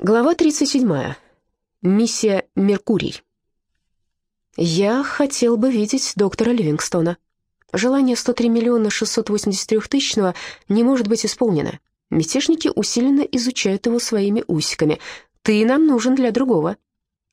Глава 37. Миссия «Меркурий». Я хотел бы видеть доктора Ливингстона. Желание 103 миллиона 683 тысячного не может быть исполнено. Мятежники усиленно изучают его своими усиками. Ты нам нужен для другого.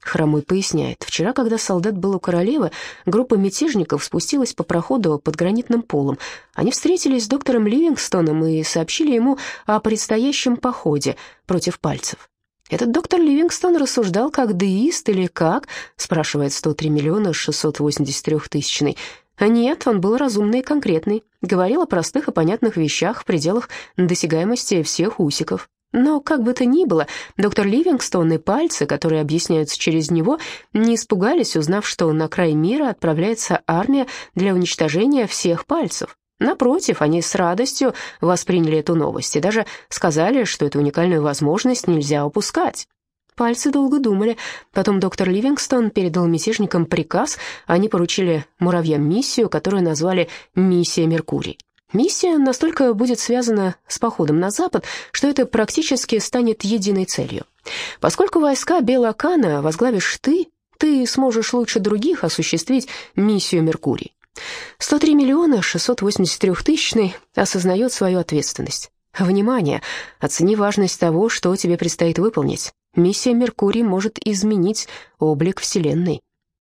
Хромой поясняет. Вчера, когда солдат был у королевы, группа мятежников спустилась по проходу под гранитным полом. Они встретились с доктором Ливингстоном и сообщили ему о предстоящем походе против пальцев. «Этот доктор Ливингстон рассуждал как деист или как?» спрашивает 103 миллиона 683 тысячный. А нет, он был разумный и конкретный. Говорил о простых и понятных вещах в пределах досягаемости всех усиков. Но, как бы то ни было, доктор Ливингстон и пальцы, которые объясняются через него, не испугались, узнав, что на край мира отправляется армия для уничтожения всех пальцев. Напротив, они с радостью восприняли эту новость и даже сказали, что эту уникальную возможность нельзя упускать. Пальцы долго думали. Потом доктор Ливингстон передал мятежникам приказ, они поручили муравьям миссию, которую назвали «Миссия Меркурий». Миссия настолько будет связана с походом на запад, что это практически станет единой целью. Поскольку войска Белокана возглавишь ты, ты сможешь лучше других осуществить миссию Меркурий. 103 миллиона 683 тысячный осознает свою ответственность. Внимание! Оцени важность того, что тебе предстоит выполнить. Миссия Меркурий может изменить облик Вселенной.